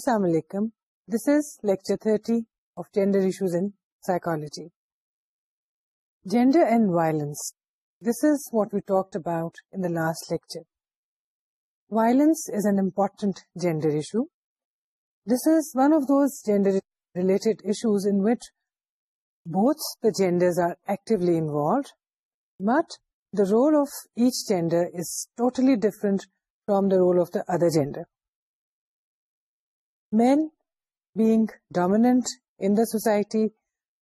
السلام علیکم this is لیکر thirty جینڈرساؤٹرسنٹ genders relatedly but the role of each gender is totally different from the role of the other gender Men being dominant in the society,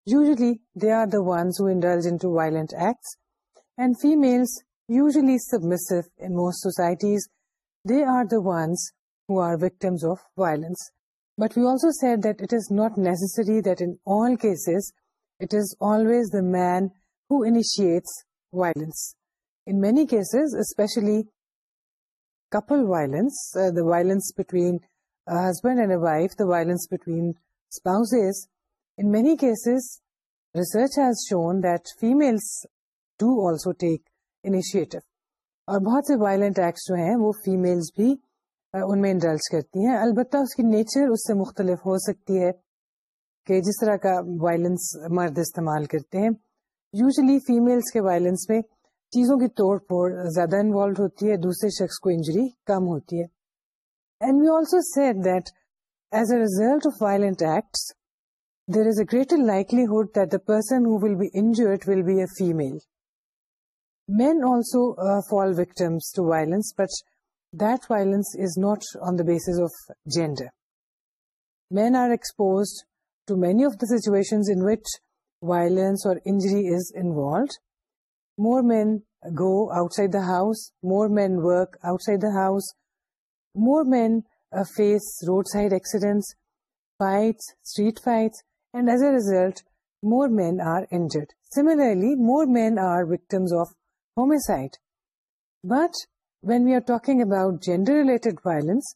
usually they are the ones who indulge into violent acts, and females, usually submissive in most societies, they are the ones who are victims of violence. But we also said that it is not necessary that in all cases, it is always the man who initiates violence. In many cases, especially couple violence, uh, the violence between husband a wife the violence between in many cases research hate females اور بہت سے violent acts جو ہیں وہ families بھی ان میں indulge کرتی ہیں البتہ اس کی نیچر اس سے مختلف ہو سکتی ہے کہ جس طرح کا وائلنس مرد استعمال کرتے ہیں یوزلی فیمیلس کے وائلنس میں چیزوں کی توڑ پھوڑ زیادہ انوالو ہوتی ہے دوسرے شخص کو انجری کم ہوتی ہے likelihood gender men are expositions more men go outside the house more men work outside the house More men uh, face roadside accidents, fights, street fights, and as a result, more men are injured. Similarly, more men are victims of homicide. But when we are talking about gender-related violence,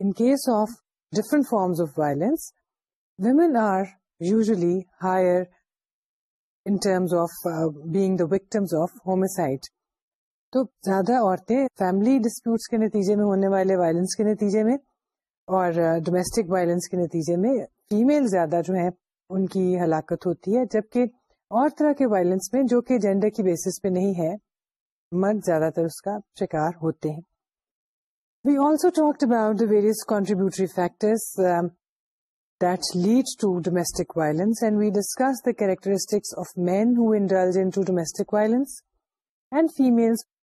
in case of different forms of violence, women are usually higher in terms of uh, being the victims of homicide. تو زیادہ عورتیں family disputes کے نتیجے میں ہونے والے violence کے نتیجے میں اور ڈومیسٹک وائلنس کے نتیجے میں فیمل زیادہ جو ہیں ان کی ہلاکت ہوتی ہے جبکہ اور طرح کے وائلنس میں جو کہ جینڈر کی بیسس پہ نہیں ہے مرد زیادہ تر اس کا شکار ہوتے ہیں we also about various contributory factors lead to the violence we discuss the indulge of domestic violence and females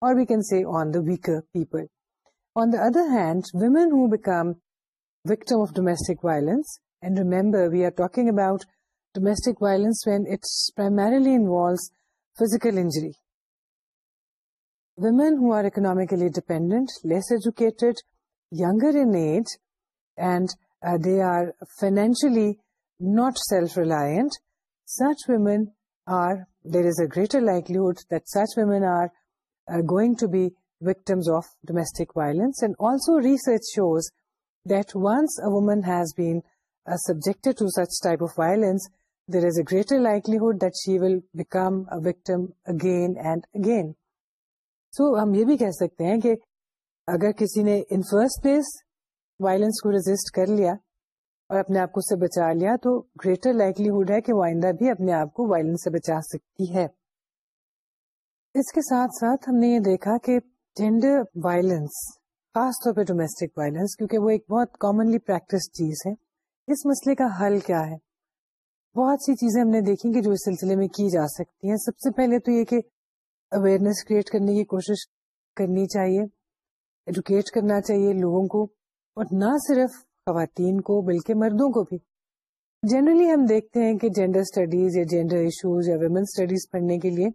or we can say on the weaker people. On the other hand, women who become victim of domestic violence, and remember we are talking about domestic violence when it primarily involves physical injury. Women who are economically dependent, less educated, younger in age, and uh, they are financially not self-reliant, there is a greater likelihood that such women are are going to be victims of domestic violence and also research shows that once a woman has been uh, subjected to such type of violence, there is a greater likelihood that she will become a victim again and again. So ہم یہ بھی کہہ سکتے ہیں کہ اگر کسی نے ان فرسٹ پلیس وائلنس کو رجسٹ کر لیا اور اپنے آپ کو سے بچا لیا تو گریٹر لائکلیہڈ ہے کہ وہ آئندہ بھی اپنے آپ کو وائلنس سے بچا سکتی ہے اس کے ساتھ ساتھ ہم نے یہ دیکھا کہ جینڈر وائلنس خاص طور پہ ڈومیسٹک وائلنس کیونکہ وہ ایک بہت کامنلی پریکٹس چیز ہے اس مسئلے کا حل کیا ہے بہت سی چیزیں ہم نے دیکھی کہ جو اس سلسلے میں کی جا سکتی ہیں سب سے پہلے تو یہ کہ اویئرنیس کریٹ کرنے کی کوشش کرنی چاہیے ایجوکیٹ کرنا چاہیے لوگوں کو اور نہ صرف خواتین کو بلکہ مردوں کو بھی جنرلی ہم دیکھتے ہیں کہ جینڈر اسٹڈیز یا جینڈر ایشوز یا ویمن اسٹڈیز پڑھنے کے لیے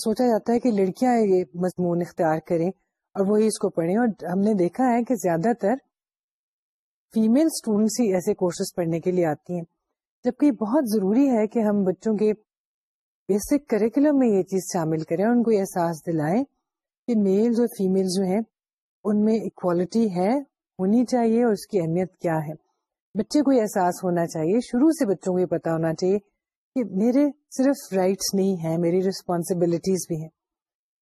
سوچا جاتا ہے کہ لڑکیاں یہ مضمون اختیار کریں اور وہی اس کو پڑھیں اور ہم نے دیکھا ہے کہ زیادہ تر فیمیل اسٹوڈینٹس ہی ایسے کورسز پڑھنے کے لیے آتی ہیں جبکہ بہت ضروری ہے کہ ہم بچوں کے بیسک کریکولم میں یہ چیز شامل کریں اور ان کو یہ احساس دلائیں کہ میلز اور فیمل جو ہیں ان میں اکوالٹی ہے ہونی چاہیے اور اس کی اہمیت کیا ہے بچے کو یہ احساس ہونا چاہیے شروع سے بچوں کو یہ پتا ہونا چاہیے کہ میرے صرف رائٹس نہیں ہیں میری رسپانسبلٹیز بھی ہیں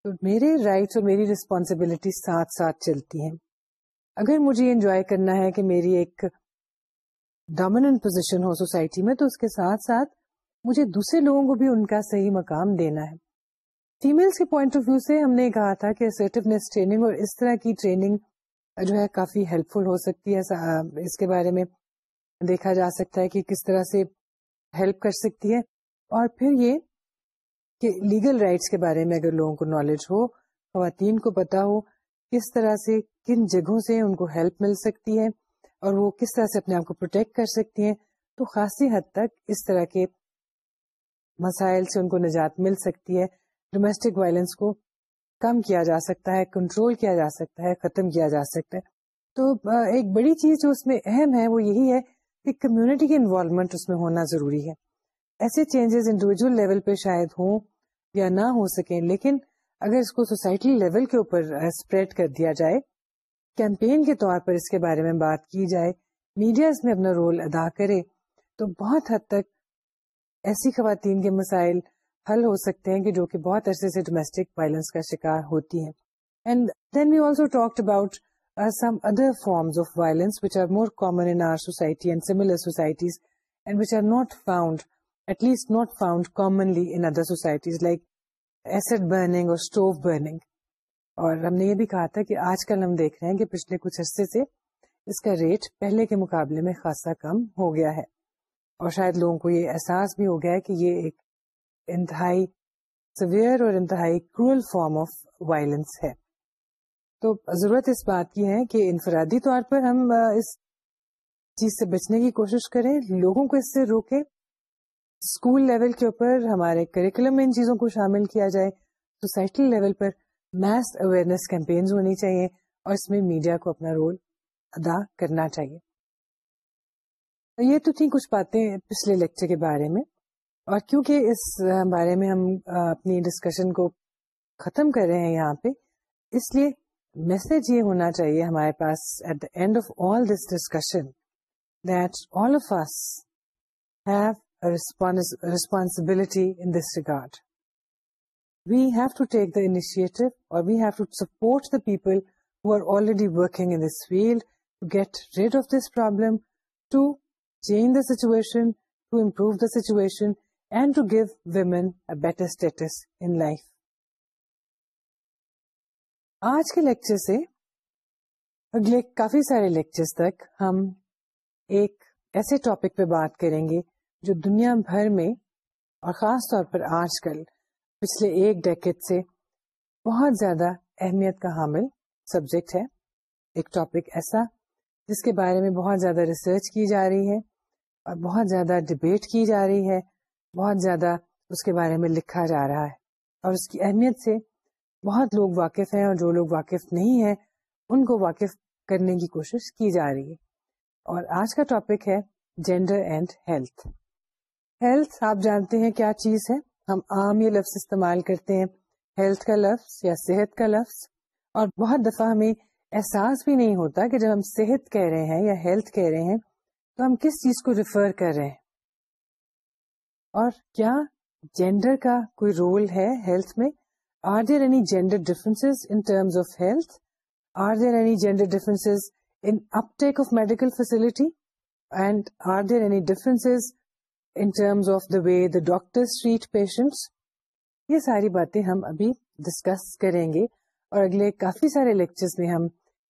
تو میرے رائٹس اور میری ریسپانسبلٹیز ساتھ ساتھ چلتی ہیں اگر مجھے انجوائے کرنا ہے کہ میری ایک ڈومیننٹ پوزیشن ہو سوسائٹی میں تو اس کے ساتھ ساتھ مجھے دوسرے لوگوں کو بھی ان کا صحیح مقام دینا ہے فیملس کے پوائنٹ آف ویو سے ہم نے کہا تھا کہ ٹریننگ اور اس طرح کی ٹریننگ جو ہے کافی ہیلپ فل ہو سکتی ہے اس کے بارے میں دیکھا جا سکتا ہے کہ کس طرح سے ہیلپ کر سکتی ہے اور پھر یہ کہ لیگل رائٹس کے بارے میں اگر لوگوں کو نالج ہو خواتین کو پتا ہو کس طرح سے کن جگہوں سے ان کو ہیلپ مل سکتی ہے اور وہ کس طرح سے اپنے آپ کو پروٹیکٹ کر سکتی ہیں تو خاصی حد تک اس طرح کے مسائل سے ان کو نجات مل سکتی ہے ڈومیسٹک وائلنس کو کم کیا جا سکتا ہے کنٹرول کیا جا سکتا ہے ختم کیا جا سکتا ہے تو ایک بڑی چیز جو اس میں اہم ہے وہ یہی ہے کہ کمیونٹی کی انوالومنٹ اس میں ہونا ضروری ہے ایسے چینجز انڈیویجل لیول پہ شاید ہوں یا نہ ہو سکیں لیکن اگر اس کو سوسائٹی لیول کے اوپر اسپریڈ کر دیا جائے کیمپین کے طور پر اس کے بارے میں بات کی جائے میڈیا اس میں اپنا رول ادا کرے تو بہت حد تک ایسی خواتین کے مسائل حل ہو سکتے ہیں کہ جو کہ بہت عرصے سے ڈومیسٹک وائلنس کا شکار ہوتی ہیں and then we also talk about اور ہم نے یہ بھی کہا تھا کہ آج کل ہم دیکھ رہے ہیں کہ پچھلے کچھ عرصے سے اس کا ریٹ پہلے کے مقابلے میں خاصا کم ہو گیا ہے اور شاید لوگوں کو یہ احساس بھی ہو گیا ہے کہ یہ ایک انتہائی سویئر اور انتہائی کرول فارم آف وائلنس ہے تو ضرورت اس بات کی ہے کہ انفرادی طور پر ہم اس چیز سے بچنے کی کوشش کریں لوگوں کو اس سے روکیں اسکول لیول کے اوپر ہمارے کریکولم میں ان چیزوں کو شامل کیا جائے سوسائٹی لیول پر میس اویئرنیس کیمپینز ہونی چاہیے اور اس میں میڈیا کو اپنا رول ادا کرنا چاہیے یہ تو تھیں کچھ باتیں پچھلے لیکچر کے بارے میں اور کیونکہ اس بارے میں ہم اپنی ڈسکشن کو ختم کر رہے ہیں یہاں پہ اس لیے میسج یہ ہونا چاہیے ہمارے پاس at the end of all this discussion that all of us have responsibility in this regard we have to take the initiative اور we have to support the people who are already working in this field to get rid of this problem to change the situation to to improve the situation and give women a better status in life آج کے lecture سے اگلے کافی سارے lectures تک ہم ایک ایسے ٹاپک پہ بات کریں گے جو دنیا بھر میں اور خاص طور پر آج کل پچھلے ایک ڈیکٹ سے بہت زیادہ اہمیت کا حامل سبجیکٹ ہے ایک ٹاپک ایسا جس کے بارے میں بہت زیادہ ریسرچ کی جا رہی ہے اور بہت زیادہ ڈبیٹ کی جا رہی ہے بہت زیادہ اس کے بارے میں لکھا جا رہا ہے اور اس کی اہمیت سے بہت لوگ واقف ہیں اور جو لوگ واقف نہیں ہیں ان کو واقف کرنے کی کوشش کی جا رہی ہے اور آج کا ٹاپک ہے جینڈر اینڈ ہیلتھ ہیلتھ آپ جانتے ہیں کیا چیز ہے ہم عام یہ لفظ استعمال کرتے ہیں ہیلتھ کا لفظ یا صحت کا لفظ اور بہت دفعہ ہمیں احساس بھی نہیں ہوتا کہ جب ہم صحت کہہ رہے ہیں یا ہیلتھ کہہ رہے ہیں تو ہم کس چیز کو ریفر کر رہے ہیں اور کیا جینڈر کا کوئی رول ہے ہیلتھ میں ساری باتیں ہم ابھی ڈسکس کریں گے اور اگلے کافی سارے لیکچر میں ہم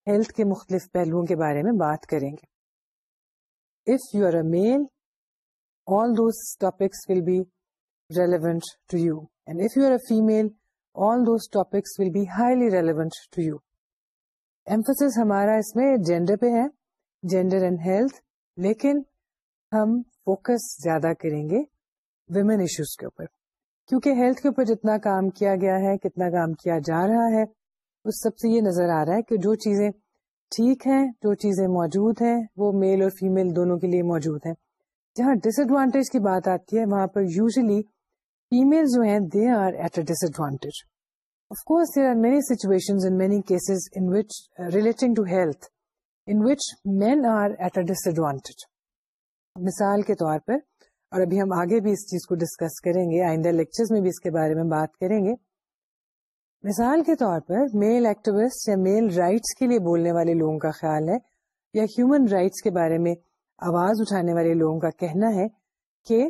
ہیلتھ کے مختلف پہلوؤں کے بارے میں بات کریں گے ہمارا اس میں جینڈر پہ ہے جینڈر اینڈ ہیلتھ لیکن ہم فوکس زیادہ کریں گے ویمن ایشوز کے اوپر کیونکہ ہیلتھ کے اوپر جتنا کام کیا گیا ہے کتنا کام کیا جا رہا ہے اس سب سے یہ نظر آ رہا ہے کہ جو چیزیں ٹھیک ہیں جو چیزیں موجود ہیں وہ میل اور فیمل دونوں کے لیے موجود ہیں جہاں ڈس ایڈوانٹیج کی بات آتی ہے وہاں پر یوزلی فیمل جو ہیں ہم آگے بھی اس چیز کو ڈسکس کریں گے آئندہ لیکچرز میں بھی اس کے بارے میں بات کریں گے مثال کے طور پر میل ایکٹیوسٹ یا میل رائٹس کے لیے بولنے والے لوگوں کا خیال ہے یا ہیومن رائٹس کے بارے میں آواز اٹھانے والے لوگوں کا کہنا ہے کہ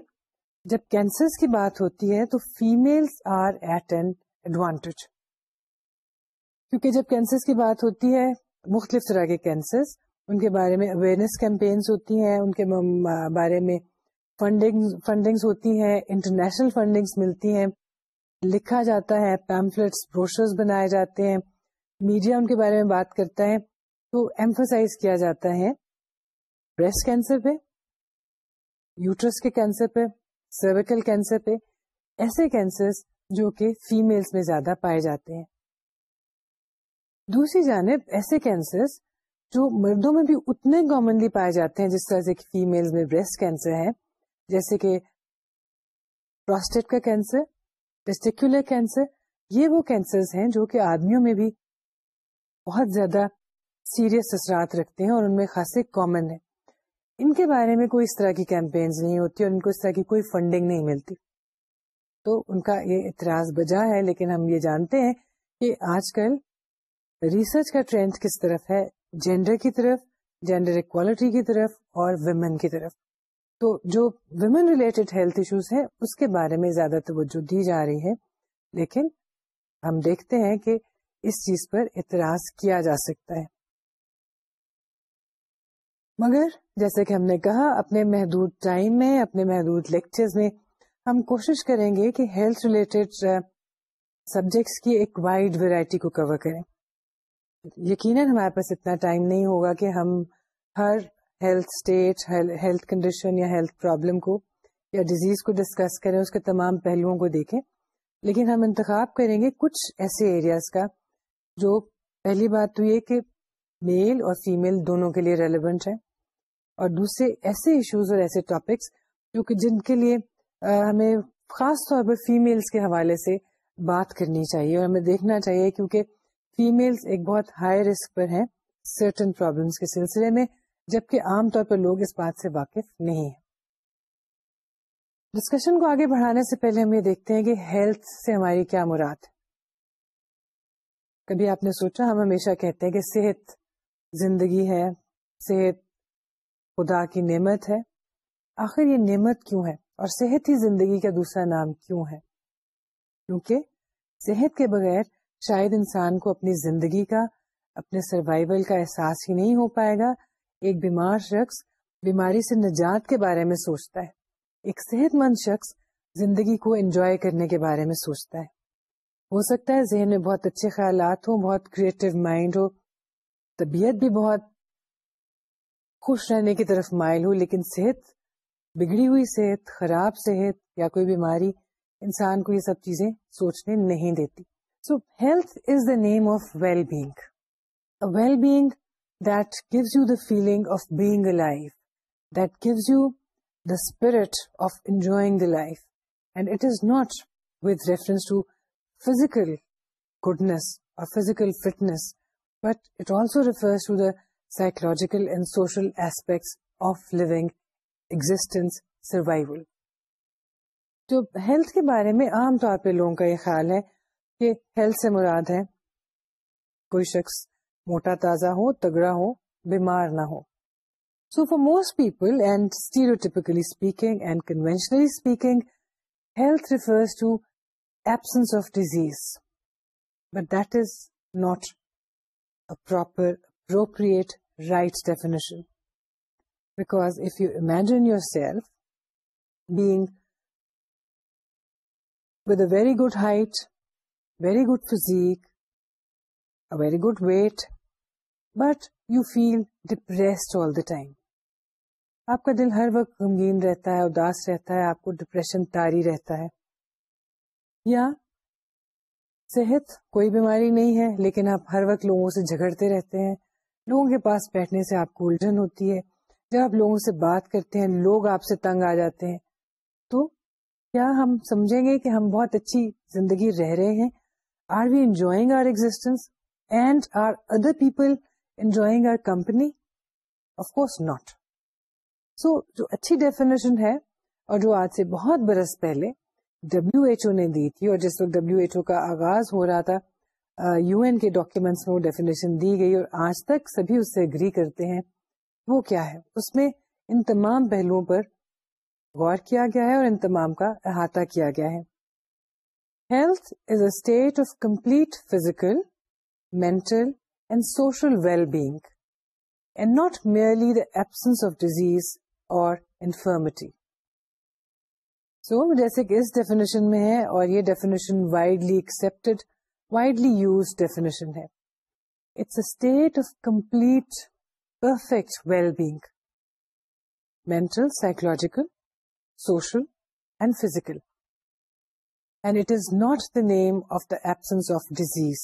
جب کینسر کی بات ہوتی ہے تو females are at an advantage کیونکہ جب کینسر کی بات ہوتی ہے مختلف طرح کے کینسر ان کے بارے میں اویئرنیس کیمپینس ہوتی ہیں ان کے بارے میں ہوتی ہیں انٹرنیشنل فنڈنگس ملتی ہیں لکھا جاتا ہے پیمفلٹس بروشرز بنائے جاتے ہیں میڈیا ان کے بارے میں بات کرتا ہے تو ایمفسائز کیا جاتا ہے بریسٹ کینسر پہ یوٹرس کے کینسر پہ سرویکل کینسر پہ ایسے کینسر جو کہ فیملس میں زیادہ پائے جاتے ہیں دوسری جانب ایسے کینسر جو مردوں میں بھی اتنے کامنلی پائے جاتے ہیں جس طرح سے فیمل میں بریسٹ کینسر ہے جیسے کہ پروسٹیٹ کا کینسر ٹیسٹیکولر کینسر یہ وہ کینسر ہیں جو کہ آدمیوں میں بھی بہت زیادہ سیریس اثرات رکھتے ہیں اور ان میں خاصے کامن ہے ان کے بارے میں کوئی اس طرح کی کیمپینز نہیں ہوتی اور ان کو اس طرح کی کوئی فنڈنگ نہیں ملتی تو ان کا یہ اعتراض بجا ہے لیکن ہم یہ جانتے ہیں کہ آج کل ریسرچ کا ٹرینڈ کس طرف ہے جینڈر کی طرف جینڈر اکوالٹی کی طرف اور ویمن کی طرف تو جو ویمن ریلیٹڈ ہیلتھ ایشوز ہیں اس کے بارے میں زیادہ توجہ دی جا رہی ہے لیکن ہم دیکھتے ہیں کہ اس چیز پر اعتراض کیا جا سکتا ہے مگر جیسے کہ ہم نے کہا اپنے محدود ٹائم میں اپنے محدود لیکچرز میں ہم کوشش کریں گے کہ ہیلتھ ریلیٹڈ سبجیکٹس کی ایک وائڈ ویرائٹی کو کور کریں یقیناً ہمارے پاس اتنا ٹائم نہیں ہوگا کہ ہم ہر ہیلتھ اسٹیٹ ہیلتھ کنڈیشن یا ہیلتھ پرابلم کو یا ڈیزیز کو ڈسکس کریں اس کے تمام پہلوؤں کو دیکھیں لیکن ہم انتخاب کریں گے کچھ ایسے ایریاز کا جو پہلی بات تو یہ کہ میل اور فیمیل دونوں کے لیے ریلیونٹ ہے اور دوسرے ایسے ایشوز اور ایسے ٹاپکس جو کہ جن کے لیے ہمیں خاص طور پر فیمیلس کے حوالے سے بات کرنی چاہیے اور ہمیں دیکھنا چاہیے کیونکہ فیمیلز ایک بہت ہائی رسک پر ہیں سرٹن پرابلمس کے سلسلے میں جبکہ عام طور پر لوگ اس بات سے واقف نہیں ہیں ڈسکشن کو آگے بڑھانے سے پہلے ہم یہ دیکھتے ہیں کہ ہیلتھ سے ہماری کیا مراد کبھی آپ نے سوچا ہم ہمیشہ کہتے ہیں کہ صحت زندگی ہے صحت خدا کی نعمت ہے آخر یہ نعمت کیوں ہے اور صحت ہی زندگی کا دوسرا نام کیوں ہے کیونکہ صحت کے بغیر شاید انسان کو اپنی زندگی کا اپنے سروائیول کا احساس ہی نہیں ہو پائے گا ایک بیمار شخص بیماری سے نجات کے بارے میں سوچتا ہے ایک صحت مند شخص زندگی کو انجوائے کرنے کے بارے میں سوچتا ہے ہو سکتا ہے ذہن میں بہت اچھے خیالات ہوں بہت کریٹو مائنڈ ہو طبیعت بھی بہت خوش رہنے کی طرف مائل ہوں لیکن صحت بگڑی ہوئی صحت خراب صحت یا کوئی بیماری انسان کو یہ سب چیزیں سوچنے نہیں دیتی so health is the name of well well being being that gives you the feeling of a life that gives you the spirit of enjoying the life and it is not reference to physical goodness or physical fitness but it also refers to the psychological and social aspects survival جو health کے بارے میں عام طور پہ لوگوں کا یہ خیال ہے کہ ہیلتھ سے مراد ہے کوئی شخص موٹا تازہ ہو تگڑا ہو بیمار نہ ہو so for most people and speaking and conventionally speaking health refers to absence of disease but that is not a proper appropriate right definition. Because if you imagine yourself being with a very good height, very good physique, a very good weight, but you feel depressed all the time. آپ کا دل ہر وقت غمگین رہتا ہے اداس رہتا ہے آپ کو ڈپریشن تاری رہتا ہے یا صحت کوئی بیماری نہیں ہے لیکن آپ ہر وقت لوگوں سے جھگڑتے رہتے ہیں لوگوں کے پاس بیٹھنے سے آپ کو الجھن ہوتی ہے جب آپ لوگوں سے بات کرتے ہیں لوگ آپ سے تنگ آ جاتے ہیں تو کیا ہم سمجھیں گے کہ ہم بہت اچھی زندگی رہ رہے ہیں are we enjoying our existence and are other people enjoying our company of course not so جو اچھی ڈیفینیشن ہے اور جو آج سے بہت برس پہلے ڈبلو ایچ او نے دی تھی اور جس وقت ڈبلو ایچ او کا آغاز ہو رہا تھا یو این کے ڈاکیومینٹس میں وہ ڈیفینیشن دی گئی اور آج تک سبھی اس سے اگری کرتے ہیں وہ کیا ہے اس میں ان تمام پہلوؤں پر غور کیا گیا ہے اور ان تمام کا احاطہ کیا گیا ہے health is a state of complete physical mental and social well being and not merely the absence of disease or infirmity so جیسے کہ اس ڈیفینیشن میں ہے اور یہ definition widely accepted widely use definition ہے it's a state of complete perfect well being mental psychological social and and it is not the name of the absence of disease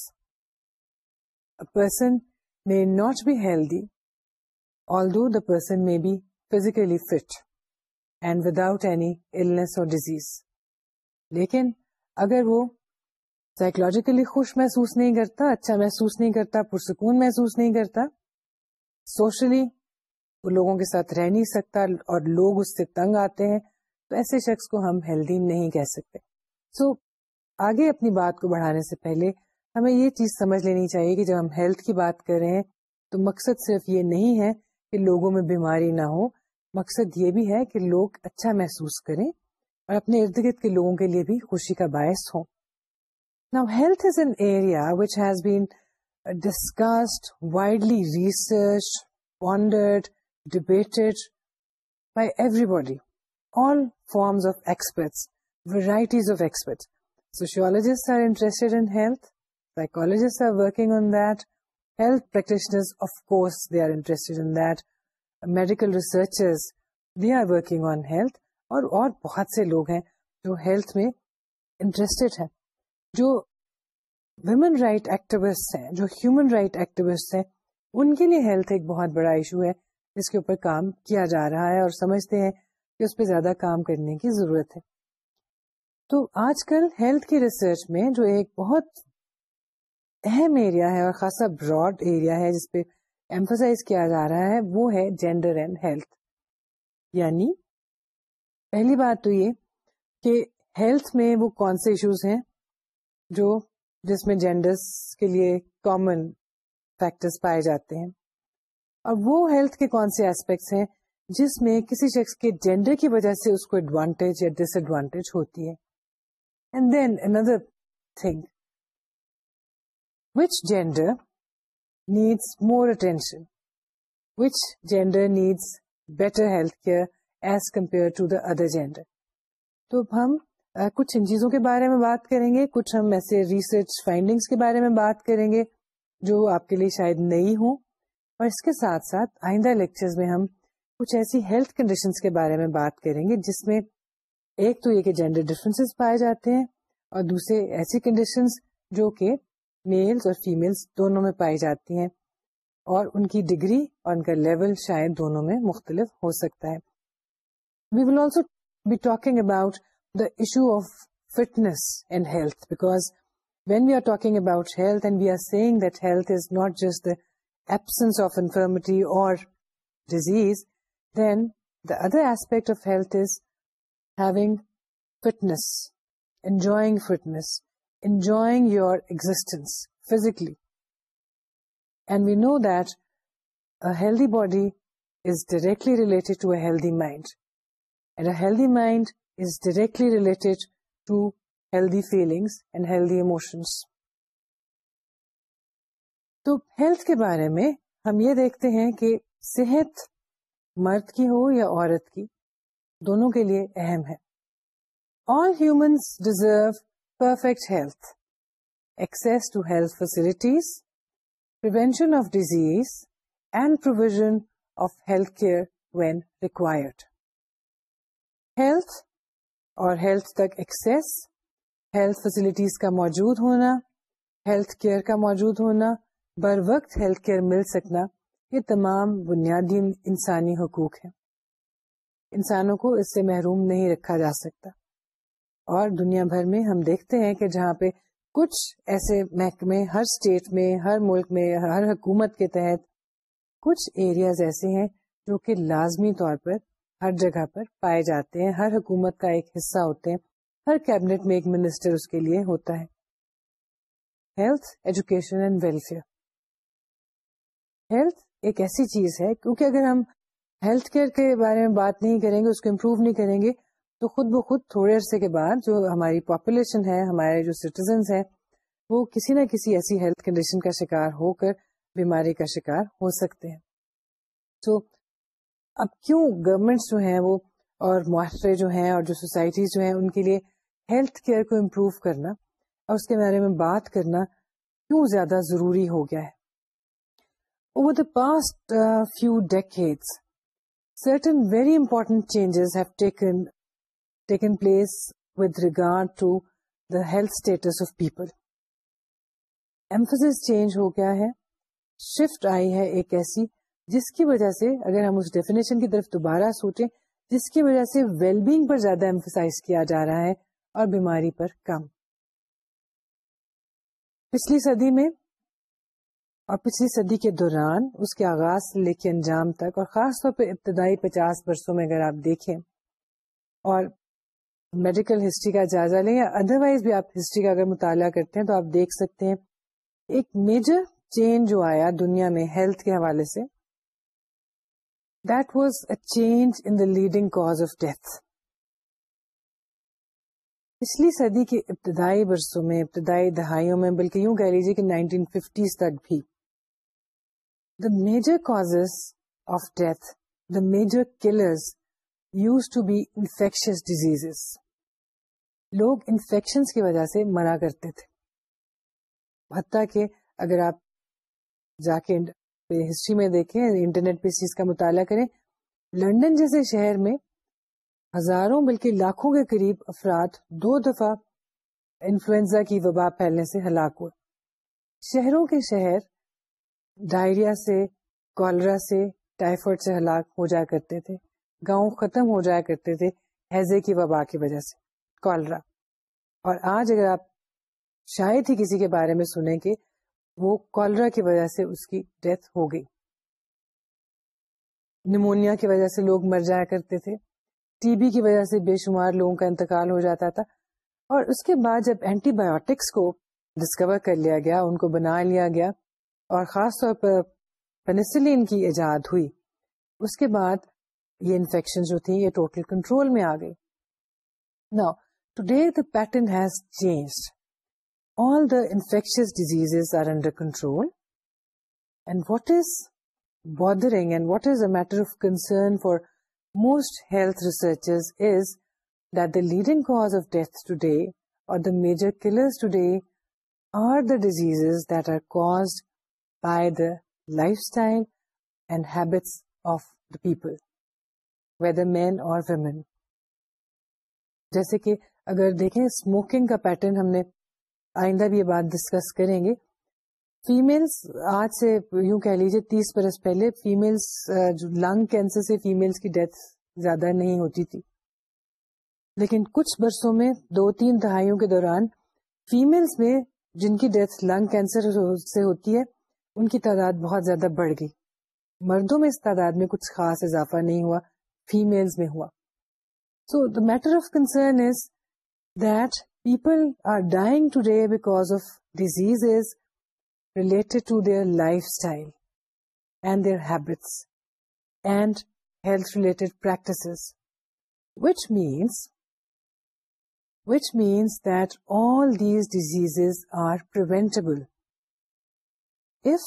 person may not be healthy although the person may be physically fit and without any illness or disease لیکن اگر وہ psychologically خوش محسوس نہیں کرتا اچھا محسوس نہیں کرتا پرسکون محسوس نہیں کرتا سوشلی وہ لوگوں کے ساتھ رہ نہیں سکتا اور لوگ اس سے تنگ آتے ہیں تو ایسے شخص کو ہم ہیلدی نہیں کہہ سکتے سو so, آگے اپنی بات کو بڑھانے سے پہلے ہمیں یہ چیز سمجھ لینی چاہیے کہ جب ہم ہیلتھ کی بات کر رہے ہیں تو مقصد صرف یہ نہیں ہے کہ لوگوں میں بیماری نہ ہو مقصد یہ بھی ہے کہ لوگ اچھا محسوس کریں اور اپنے ارد گرد کے لوگوں کے لیے بھی خوشی کا باعث ہوں نا health is an area which has بیسکسڈ widely research debated everybody all forms سوشیولاسٹیڈ medical researches they are working اور اور بہت سے لوگ ہیں جو ہیلتھ میں جو ویمن رائٹ ایکٹیوسٹ ہیں جو ہیومن رائٹ ایکٹیوسٹ ہیں ان کے لیے ہیلتھ ایک بہت بڑا ایشو ہے اس کے اوپر کام کیا جا رہا ہے اور سمجھتے ہیں کہ اس پہ زیادہ کام کرنے کی ضرورت ہے تو آج کل ہیلتھ کی ریسرچ میں جو ایک بہت اہم ایریا ہے اور خاصا براڈ ایریا ہے جس پہ ایمفسائز کیا جا رہا ہے وہ ہے جینڈر اینڈ ہیلتھ یعنی پہلی بات تو یہ کہ ہیلتھ میں وہ کون سے ایشوز ہیں جو جس میں جینڈرس کے لیے کامن فیکٹرس پائے جاتے ہیں اور وہ ہیلتھ کے کون سے ایسپیکٹس ہیں جس میں کسی شخص کے جینڈر کی وجہ سے اس کو ایڈوانٹیج یا ڈس ایڈوانٹیج ہوتی ہے and then another thing which gender needs more attention which gender needs better health care as compare to the other gender تو ہم کچھ ان چیزوں کے بارے میں بات کریں گے کچھ ہم ایسے ریسرچ فائنڈنگس کے بارے میں بات کریں گے جو آپ کے لیے شاید نئی ہوں اور اس کے ساتھ ساتھ آئندہ لیکچرز میں ہم کچھ ایسی ہیلتھ کنڈیشنز کے بارے میں بات کریں گے جس میں ایک تو یہ کہ جینڈر ڈفرینس پائے جاتے ہیں اور دوسرے ایسی کنڈیشنس جو کہ میلز اور فیملس دونوں میں پائی جاتی ہیں اور ان کی ڈگری اور ان کا لیول شاید دونوں میں مختلف ہو سکتا ہے we will also be talking about the issue of fitness and health, because when we are talking about health and we are saying that health is not just the absence of infirmity or disease, then the other aspect of health is having fitness, enjoying fitness, enjoying your existence physically. And we know that a healthy body is directly related to a healthy mind. And a healthy mind healthy related to healthy feelings تو health کے بارے میں ہم یہ دیکھتے ہیں کہ صحت مرد کی ہو یا عورت کی دونوں کے لیے اہم ہے all humans deserve perfect health access to health facilities of disease and provision of health care when required health اور ہیلتھ تک ایکسیس ہیلتھ فیسلٹیز کا موجود ہونا ہیلتھ کیئر کا موجود ہونا بر وقت ہیلتھ کیئر مل سکنا یہ تمام بنیادی انسانی حقوق ہیں انسانوں کو اس سے محروم نہیں رکھا جا سکتا اور دنیا بھر میں ہم دیکھتے ہیں کہ جہاں پہ کچھ ایسے محکمے ہر اسٹیٹ میں ہر ملک میں ہر حکومت کے تحت کچھ ایریاز ایسے ہیں جو کہ لازمی طور پر ہر جگہ پر پائے جاتے ہیں ہر حکومت کا ایک حصہ ہوتے ہیں ہر کیبنیٹ میں ایک ایک منسٹر اس کے لیے ہوتا ہے health health education and welfare ایسی چیز ہے کیونکہ اگر ہم ہیلتھ کیئر کے بارے میں بات نہیں کریں گے اس کو امپروو نہیں کریں گے تو خود بخود تھوڑے عرصے کے بعد جو ہماری پاپولیشن ہے ہمارے جو سٹیزنس ہیں وہ کسی نہ کسی ایسی ہیلتھ کنڈیشن کا شکار ہو کر بیماری کا شکار ہو سکتے ہیں تو اب کیوں گورمنٹس جو ہیں وہ اور معاشرے جو ہیں اور جو سوسائٹیز جو ہیں ان کے لیے ہیلتھ کیئر کو امپروو کرنا اور اس کے بارے میں بات کرنا کیوں زیادہ ضروری ہو گیا ہے over the past few decades certain very important changes have taken taken place with regard to the health status of people emphasis change ہو گیا ہے شفٹ آئی ہے ایک ایسی جس کی وجہ سے اگر ہم اس ڈیفینیشن کی طرف دوبارہ سوچیں جس کی وجہ سے ویل بینگ پر زیادہ امفسائز کیا جا رہا ہے اور بیماری پر کم پچھلی صدی میں اور پچھلی صدی کے دوران اس کے آغاز لے کے انجام تک اور خاص طور پہ ابتدائی پچاس برسوں میں اگر آپ دیکھیں اور میڈیکل ہسٹری کا جائزہ لیں یا ادروائز بھی آپ ہسٹری کا اگر مطالعہ کرتے ہیں تو آپ دیکھ سکتے ہیں ایک میجر چینج جو آیا دنیا میں ہیلتھ کے حوالے سے چینج ان دا لیڈنگ پچھلی صدی کے ابتدائی برسوں میں ابتدائی دہائیوں میں بلکہ یوں کہہ لیجیے کہ تک بھی the major cause of death the major killers use to be infectious disease لوگ انفیکشن کی وجہ سے مرا کرتے تھے حتیٰ کہ اگر آپ جا کے ہسٹری میں دیکھیں انٹرنیٹ پہ اس چیز کا مطالعہ کریں لنڈن جیسے شہر میں ہزاروں بلکہ لاکھوں کے قریب افراد دو دفعہ انفلوئنزا کی وبا پھیلنے سے ہلاک ہوئے شہروں کے شہر ڈائریا سے کالرا سے ٹائیفائڈ سے ہلاک ہو جایا کرتے تھے گاؤں ختم ہو جایا کرتے تھے ہیزے کی وبا کی وجہ سے کالرا اور آج اگر آپ شاید ہی کسی کے بارے میں سنیں کہ وہ کالرا کی وجہ سے اس کی ڈیتھ ہو گئی نیمونیا کی وجہ سے لوگ مر جایا کرتے تھے ٹی بی کی وجہ سے بے شمار لوگوں کا انتقال ہو جاتا تھا اور اس کے بعد جب اینٹی بایوٹکس کو ڈسکور کر لیا گیا ان کو بنا لیا گیا اور خاص طور پر پینسلین کی ایجاد ہوئی اس کے بعد یہ انفیکشن جو تھی یہ ٹوٹل کنٹرول میں آ گئی نا today diseases control for most health research cause of death today اور ویمن جیسے کہ اگر دیکھیں اسموکنگ کا پیٹرن ہم نے آئندہ بھی یہ بات ڈسکس کریں گے فیمیلس آج سے یوں کہہ لیجیے تیس برس پہلے فیمیلس جو لنگ کینسر سے فیمیلس کی ڈیتھ زیادہ نہیں ہوتی تھی لیکن کچھ برسوں میں دو تین دہائیوں کے دوران فیمیلس میں جن کی ڈیتھ لنگ کینسر سے ہوتی ہے ان کی تعداد بہت زیادہ بڑھ گئی مردوں میں اس تعداد میں کچھ خاص اضافہ نہیں ہوا فیمیلس میں ہوا so the matter of concern is that People are dying today because of diseases related to their lifestyle and their habits and health-related practices, which means that all these diseases are preventable. If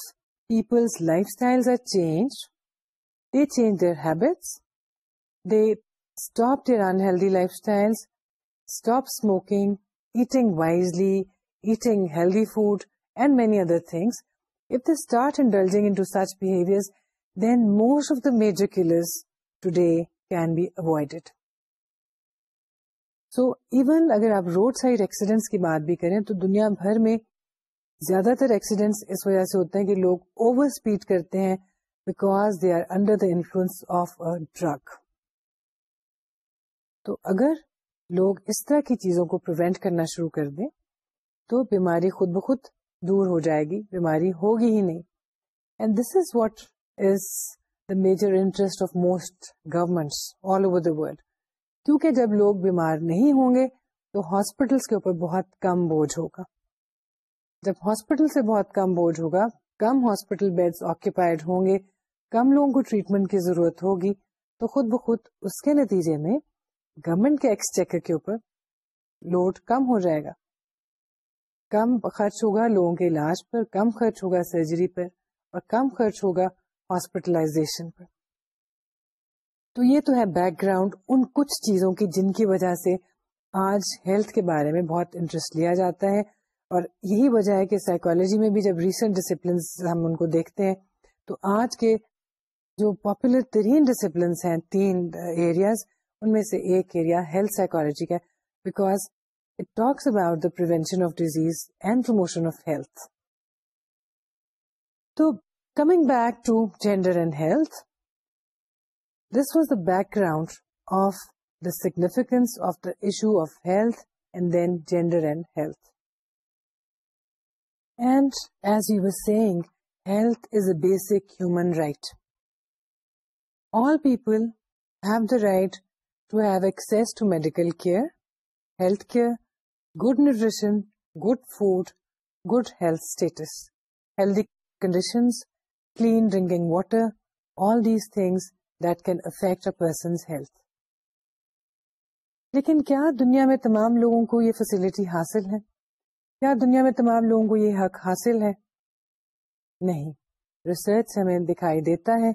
people's lifestyles are changed, they change their habits, they stop their unhealthy lifestyles, stop smoking, eating wisely eating healthy food and many other things major کی بات بھی کریں تو دنیا بھر میں زیادہ تر ایکسیڈنٹس اس وجہ سے ہوتے ہیں کہ لوگ اوور اسپیڈ کرتے ہیں because they are under the influence of a drug تو اگر لوگ اس طرح کی چیزوں کو پریوینٹ کرنا شروع کر دیں تو بیماری خود بخود دور ہو جائے گی بیماری ہوگی ہی نہیں and this is what is the major interest of most government all over the world کیونکہ جب لوگ بیمار نہیں ہوں گے تو ہاسپٹلس کے اوپر بہت کم بوجھ ہوگا جب ہاسپٹل سے بہت کم بوجھ ہوگا کم ہاسپٹل بیڈس آکوپائڈ ہوں گے کم لوگوں کو ٹریٹمنٹ کی ضرورت ہوگی تو خود بخود اس کے نتیجے میں گورنمنٹ کے کے اوپر لوڈ کم ہو جائے گا کم خرچ ہوگا لوگوں کے علاج پر کم خرچ ہوگا سرجری پر اور کم خرچ ہوگا ہاسپٹلائزیشن پر تو یہ تو ہے بیک گراؤنڈ ان کچھ چیزوں کی جن کی وجہ سے آج ہیلتھ کے بارے میں بہت انٹرسٹ لیا جاتا ہے اور یہی وجہ ہے کہ سائیکولوجی میں بھی جب ریسنٹ ڈسپلنس ہم ان کو دیکھتے ہیں تو آج کے جو پاپولر ترین ڈسپلنس ہیں تین ایریاز uh, ان میں سے ایک ایریا ہیلتھ کا because it talks about the prevention of disease and promotion of health تو coming back to gender and health this was the background of the significance of the issue of health and then gender and health and as you seeing health is a basic human right all people have the right to have clean to medical care health care good nutrition good food good health لیکن کیا دنیا میں تمام لوگوں کو یہ facility حاصل ہے کیا دنیا میں تمام لوگوں کو یہ حق حاصل ہے نہیں ریسرچ ہمیں دکھائی دیتا ہے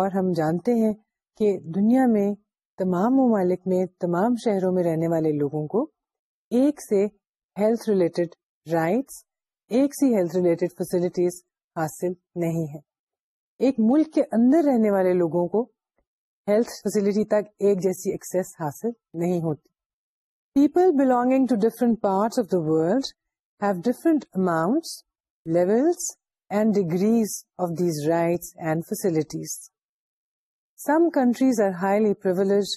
اور ہم جانتے ہیں کہ دنیا میں تمام ممالک میں تمام شہروں میں رہنے والے لوگوں کو ایک سے ہیلتھ ریلیٹڈ رائٹس ایک سی ہیلتھ ریلیٹڈ فیسلٹیز حاصل نہیں ہے ایک ملک کے اندر رہنے والے لوگوں کو ہیلتھ فیسلٹی تک ایک جیسی ایکسس حاصل نہیں ہوتی people belonging parts of the have different amounts levels and degrees of these rights and facilities some countries are highly privileged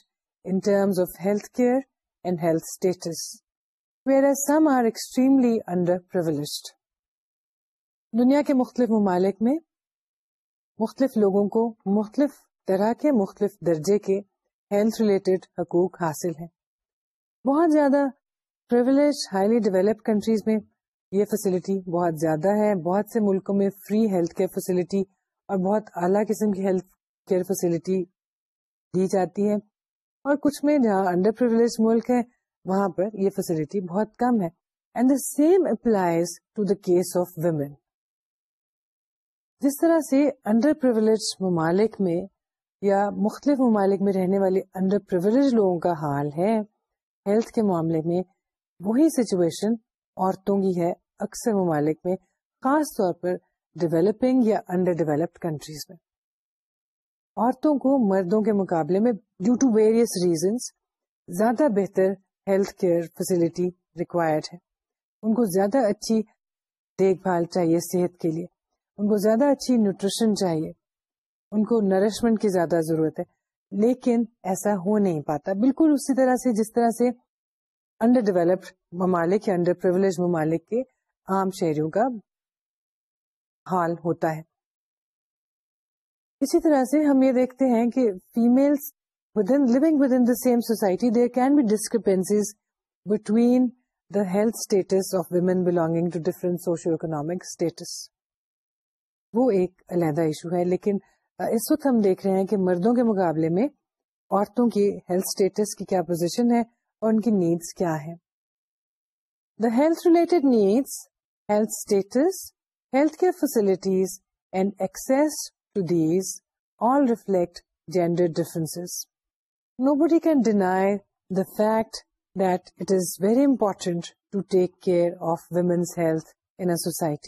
in terms of health care and health status, whereas some are extremely underprivileged. دنیا کے مختلف ممالک میں مختلف لوگوں کو مختلف طرح کے مختلف درجے کے ہیلتھ ریلیٹڈ حقوق حاصل ہیں بہت زیادہ پرولیج ہائیلی ڈیولپ کنٹریز میں یہ فیسلٹی بہت زیادہ ہے بہت سے ملکوں میں فری ہیلتھ کیئر فیسلٹی اور بہت اعلیٰ قسم کی ہیلتھ کیئر فیسلٹی دی جاتی ہے اور کچھ میں جہاں انڈر پرولیج ملک ہے وہاں پر یہ فیسلٹی بہت کم ہے and the the same to case of women جس طرح سے انڈر پرولیج ممالک میں یا مختلف ممالک میں رہنے والے انڈر پرولیج لوگوں کا حال ہے ہیلتھ کے معاملے میں وہی سچویشن عورتوں کی ہے اکثر ممالک میں خاص طور پر ڈیولپنگ یا انڈر ڈیولپڈ کنٹریز میں عورتوں کو مردوں کے مقابلے میں ڈیو ٹو ویریس ریزنس زیادہ بہتر ہیلتھ کیئر فیسلٹی ریکوائرڈ ہے ان کو زیادہ اچھی دیکھ بھال چاہیے صحت کے لیے ان کو زیادہ اچھی نیوٹریشن چاہیے ان کو نرشمنٹ کی زیادہ ضرورت ہے لیکن ایسا ہو نہیں پاتا بالکل اسی طرح سے جس طرح سے انڈر ڈیولپڈ ممالک یا انڈر پرولیج ممالک کے عام شہریوں کا حال ہوتا ہے اسی طرح سے ہم یہ دیکھتے ہیں کہ females living with in same society there can be discrepancies between the health status of women belonging to different socio economic status وہ ایک علیحدہ ایشو ہے لیکن اس وقت ہم دیکھ رہے ہیں کہ مردوں کے مقابلے میں عورتوں کی ہیلتھ اسٹیٹس کی کیا پوزیشن ہے اور ان کی نیڈس کیا ہے the health related needs health status health care facilities and access to these all reflect gender very nobody can care very women's care of women's health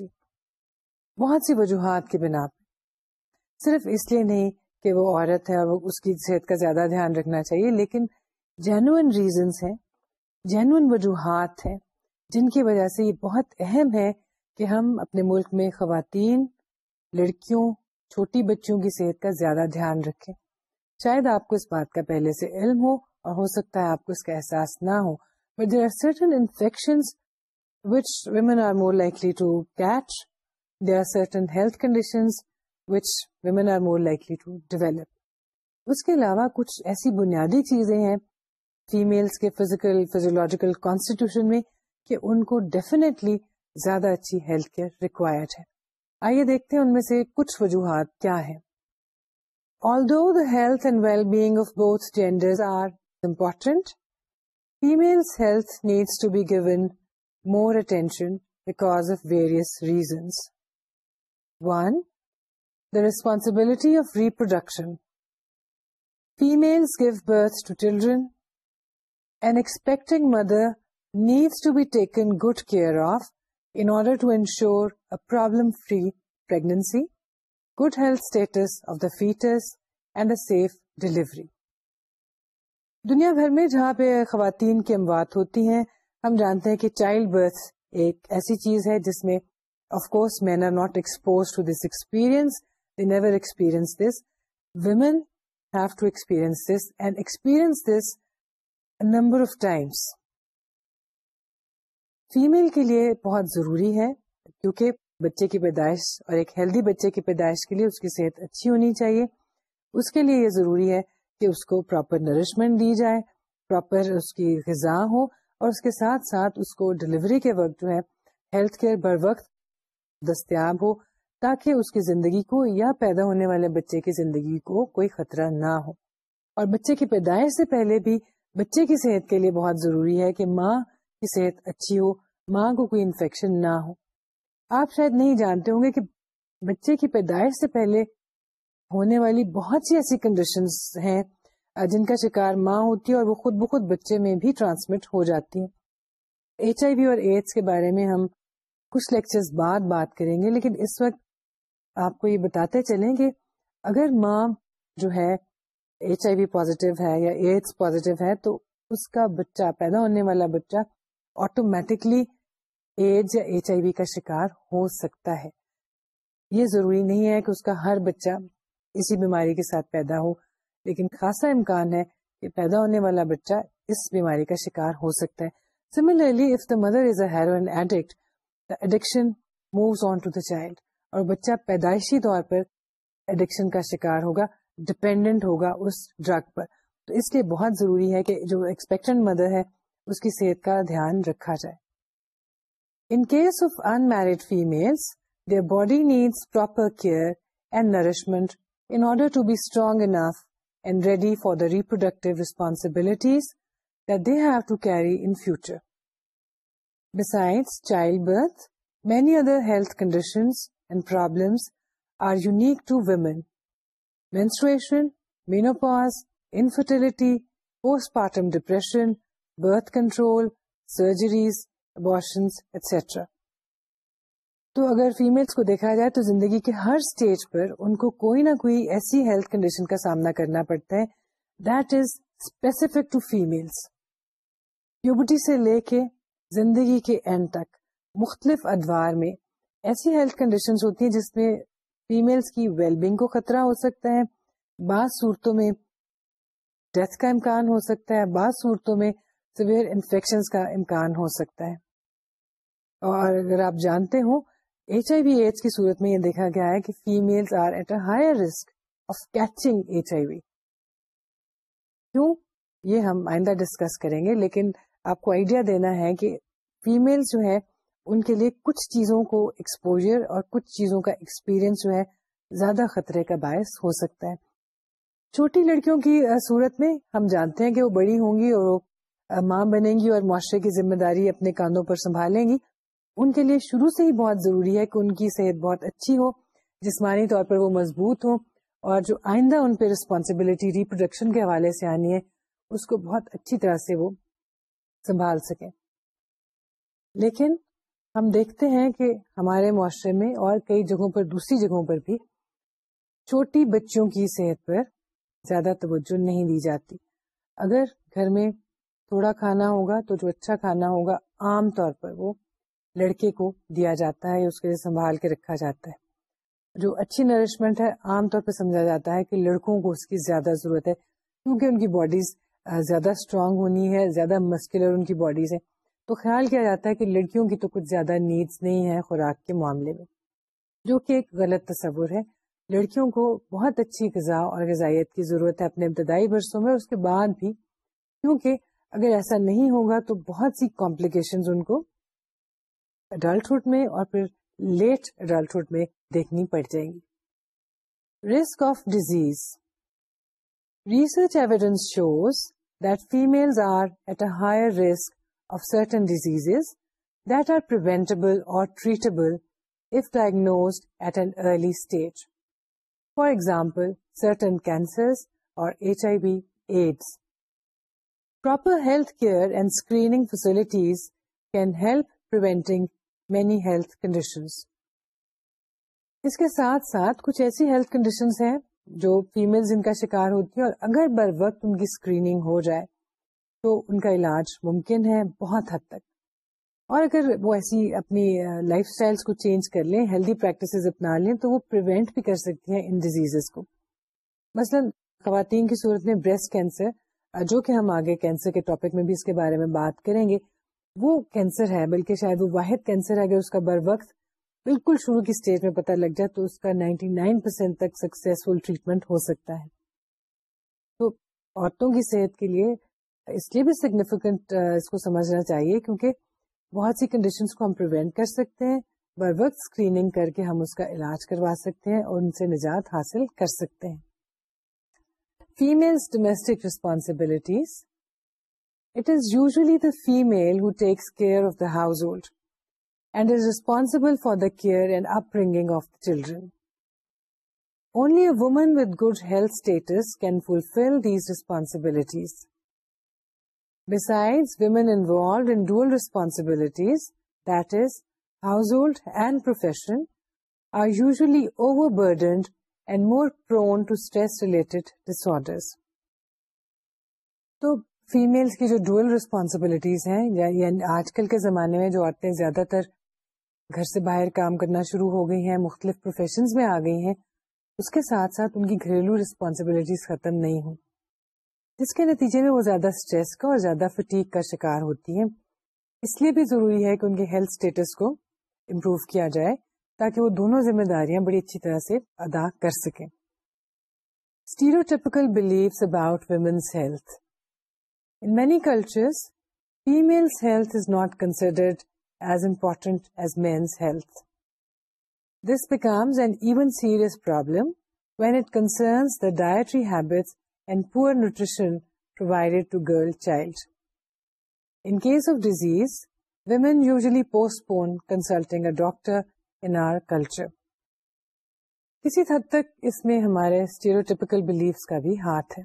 بہت سی وجوہات کی بنا صرف اس لیے نہیں کہ وہ عورت ہے اور اس کی صحت کا زیادہ دھیان رکھنا چاہیے لیکن جینوئن ریزنس ہیں جینوئن وجوہات ہیں جن کی وجہ سے یہ بہت اہم ہے کہ ہم اپنے ملک میں خواتین لڑکیوں چھوٹی بچوں کی صحت کا زیادہ دھیان رکھیں شاید آپ کو اس بات کا پہلے سے علم ہو اور ہو سکتا ہے آپ کو اس کا احساس نہ ہو but there are certain infection which women are more likely to catch there are certain health condition which women are more likely to develop اس کے علاوہ کچھ ایسی بنیادی چیزیں ہیں فیمیلس کے فزیکل فیزیولوجیکل کانسٹیٹیوشن میں کہ ان کو ڈیفینیٹلی زیادہ اچھی ہیلتھ کیئر ریکوائرڈ ہے آئیے دیکھتے ہیں ان میں سے کچھ وجوہات کیا ہے although and well being of both are important female health needs to be given more attention because of various reasons one the responsibility of reproduction female give birth to children and expecting mother needs to be taken good care of in order to ensure a problem-free pregnancy, good health status of the fetus and a safe delivery. دنیا بھر میں جہاں پہ خواتین کی اموات ہوتی ہیں ہم جانتے ہیں کہ چائلڈ برتھ ایک ایسی چیز ہے جس میں of course men are not expose to this experience never experience this women have to experience this and experience this number of times female کے لیے بہت ضروری ہے کیونکہ بچے کی پیدائش اور ایک ہیلدی بچے کی پیدائش کے لیے اس کی صحت اچھی ہونی چاہیے اس کے لیے یہ ضروری ہے کہ اس کو پراپر نرشمنٹ دی جائے پراپر اس کی غذا ہو اور اس کے ساتھ ساتھ اس کو ڈلیوری کے وقت جو ہے ہیلتھ کیئر بر وقت دستیاب ہو تاکہ اس کی زندگی کو یا پیدا ہونے والے بچے کی زندگی کو کوئی خطرہ نہ ہو اور بچے کی پیدائش سے پہلے بھی بچے کی صحت کے لیے بہت ضروری ہے کہ ماں کی صحت اچھی ہو ماں کو کوئی انفیکشن نہ ہو آپ شاید نہیں جانتے ہوں گے کہ بچے کی پیدائش سے پہلے ہونے والی بہت سی ایسی ہیں جن کا شکار ماں ہوتی ہے اور وہ خود بخود بچے میں بھی ٹرانسمٹ ہو جاتی ہیں ایچ آئی وی اور ایڈس کے بارے میں ہم کچھ بعد بات کریں گے لیکن اس وقت آپ کو یہ بتاتے چلیں کہ اگر ماں جو ہے ایچ آئی وی پوزیٹو ہے یا ایڈس پوزیٹو ہے تو اس کا بچہ پیدا ہونے والا بچہ آٹومیٹکلی ایڈز یا ایچ آئی وی کا شکار ہو سکتا ہے یہ ضروری نہیں ہے کہ اس کا ہر بچہ اسی بیماری کے ساتھ پیدا ہو لیکن خاصا امکان ہے کہ پیدا ہونے والا بچہ اس بیماری کا شکار ہو سکتا ہے similarly if the mother is a addict the addiction moves on to the child اور بچہ پیدائشی طور پر ایڈکشن کا شکار ہوگا ڈپینڈنٹ ہوگا اس ڈرگ پر تو اس لیے بہت ضروری ہے کہ جو ایکسپیکٹنٹ مدر ہے اس کی صحت کا دھیان رکھا جائے in case of unmarried female body needs proper care and nourishment in order to be strong enough and ready for the reproductive responsibilities they have to carry in future beside child birth many other health conditions and problems are unique to women menstruation menopause infertility postpartum depression birth control surgeries etcetera تو اگر females کو دیکھا جائے تو زندگی کے ہر stage پر ان کو کوئی نہ کوئی ایسی ہیلتھ کنڈیشن کا سامنا کرنا پڑتا ہے دیٹ از اسپیسیفک ٹو سے لے کے زندگی کے اینڈ تک مختلف ادوار میں ایسی ہیلتھ کنڈیشن ہوتی ہیں جس میں فیملس کی ویلبینگ کو خطرہ ہو سکتا ہے بعض صورتوں میں ڈیتھ کا امکان ہو سکتا ہے بعض صورتوں میں سیویئر انفیکشن کا امکان ہو سکتا ہے اور اگر آپ جانتے ہو ایچ آئی وی ایڈس کی صورت میں یہ دیکھا گیا ہے کہ female are at a higher risk of catching H I V کیوں یہ ہم آئندہ ڈسکس کریں گے لیکن آپ کو آئیڈیا دینا ہے کہ فیمل جو ہے ان کے لیے کچھ چیزوں کو ایکسپوجر اور کچھ چیزوں کا ایکسپیرئنس جو ہے زیادہ خطرے کا باعث ہو سکتا ہے چھوٹی لڑکیوں کی صورت میں ہم جانتے ہیں کہ وہ بڑی ہوں گی اور وہ ماں بنیں گی اور معاشرے کی ذمہ داری اپنے کاندھوں پر سنبھالیں گی ان کے لیے شروع سے ہی بہت ضروری ہے کہ ان کی صحت بہت اچھی ہو جسمانی طور پر وہ مضبوط ہوں اور جو آئندہ ان پہ رسپانسبلٹی ریپروڈکشن کے حوالے سے آنی ہے اس کو بہت اچھی طرح سے وہ سنبھال سکیں لیکن ہم دیکھتے ہیں کہ ہمارے معاشرے میں اور کئی جگہوں پر دوسری جگہوں پر بھی چھوٹی بچوں کی صحت پر زیادہ توجہ نہیں دی جاتی اگر گھر میں تھوڑا کھانا ہوگا تو جو اچھا کھانا ہوگا عام طور پر وہ لڑکے کو دیا جاتا ہے اس کے لیے سنبھال کے رکھا جاتا ہے جو اچھی نرشمنٹ ہے عام طور پہ سمجھا جاتا ہے کہ لڑکوں کو اس کی زیادہ ضرورت ہے کیونکہ ان کی باڈیز زیادہ اسٹرانگ ہونی ہے زیادہ مسکلر ان کی باڈیز ہیں تو خیال کیا جاتا ہے کہ لڑکیوں کی تو کچھ زیادہ نیڈس نہیں ہے خوراک کے معاملے میں جو کہ ایک غلط تصور ہے لڑکیوں کو بہت اچھی غذا اور غذائیت کی ضرورت ہے اپنے ابتدائی برسوں میں اس کے بعد بھی کیونکہ اگر ایسا نہیں ہوگا تو بہت سی کمپلیکیشن ان کو اڈلٹہڈ میں اور پھر لیٹ اڈلٹہڈ میں دیکھنی پڑ جائیں گی risk of disease research evidence shows that female are at a higher risk of certain disease that are preventable or treatable if diagnose at an early stage for example certain cancer or H I V AIDS proper health care and facilities facilities can help many health conditions. اس کے ساتھ ساتھ کچھ ایسی health conditions ہیں جو female ان کا شکار ہوتی ہیں اور اگر بر وقت ان کی اسکریننگ ہو جائے تو ان کا علاج ممکن ہے بہت حد تک اور اگر وہ ایسی اپنی لائف اسٹائل کو چینج کر لیں ہیلدی پریکٹسز اپنا لیں تو وہ پریونٹ بھی کر سکتی ہیں ان ڈیزیز کو مثلاً خواتین کی صورت میں بریسٹ کینسر جو کہ ہم آگے کینسر کے ٹاپک میں بھی اس کے بارے میں بات کریں گے وہ کینسر ہے بلکہ شاید وہ واحد کینسر ہے اگر اس کا بر وقت بالکل شروع کی اسٹیج میں پتہ لگ جائے تو اس کا نائنٹی نائن پرسینٹ تک سکسیسفل ٹریٹمنٹ ہو سکتا ہے تو عورتوں کی صحت کے لیے اس لیے بھی سگنیفیکینٹ اس کو سمجھنا چاہیے کیونکہ بہت سی کنڈیشنز کو ہم پریوینٹ کر سکتے ہیں بر وقت اسکریننگ کر کے ہم اس کا علاج کروا سکتے ہیں اور ان سے نجات حاصل کر سکتے ہیں Females' domestic responsibilities. It is usually the female who takes care of the household and is responsible for the care and upbringing of the children. Only a woman with good health status can fulfill these responsibilities. Besides, women involved in dual responsibilities, that is, household and profession, are usually overburdened and more prone to stress related disorders تو families کی جو dual ریسپانسبلیٹیز ہیں یا آج کل کے زمانے میں جو عورتیں زیادہ تر گھر سے باہر کام کرنا شروع ہو گئی ہیں مختلف پروفیشنز میں آ گئی ہیں اس کے ساتھ ساتھ ان کی گھریلو ریسپانسبلٹیز ختم نہیں ہوں جس کے نتیجے میں وہ زیادہ اسٹریس کا اور زیادہ فٹیک کا شکار ہوتی ہیں اس لیے بھی ضروری ہے کہ ان کے ہیلتھ اسٹیٹس کو امپروو کیا جائے تاکہ وہ دونوں ذمہ داریاں بڑی اچھی طرح سے ادا کر سکیں about women's health health health in many cultures females is not considered as as important men's this becomes an even serious problem when it concerns the dietary habit and poor nutrition provided to girl child in case of disease women usually postpone consulting a doctor or culture کسی حد تک اس میں ہمارے beliefs کا بھی ہاتھ ہے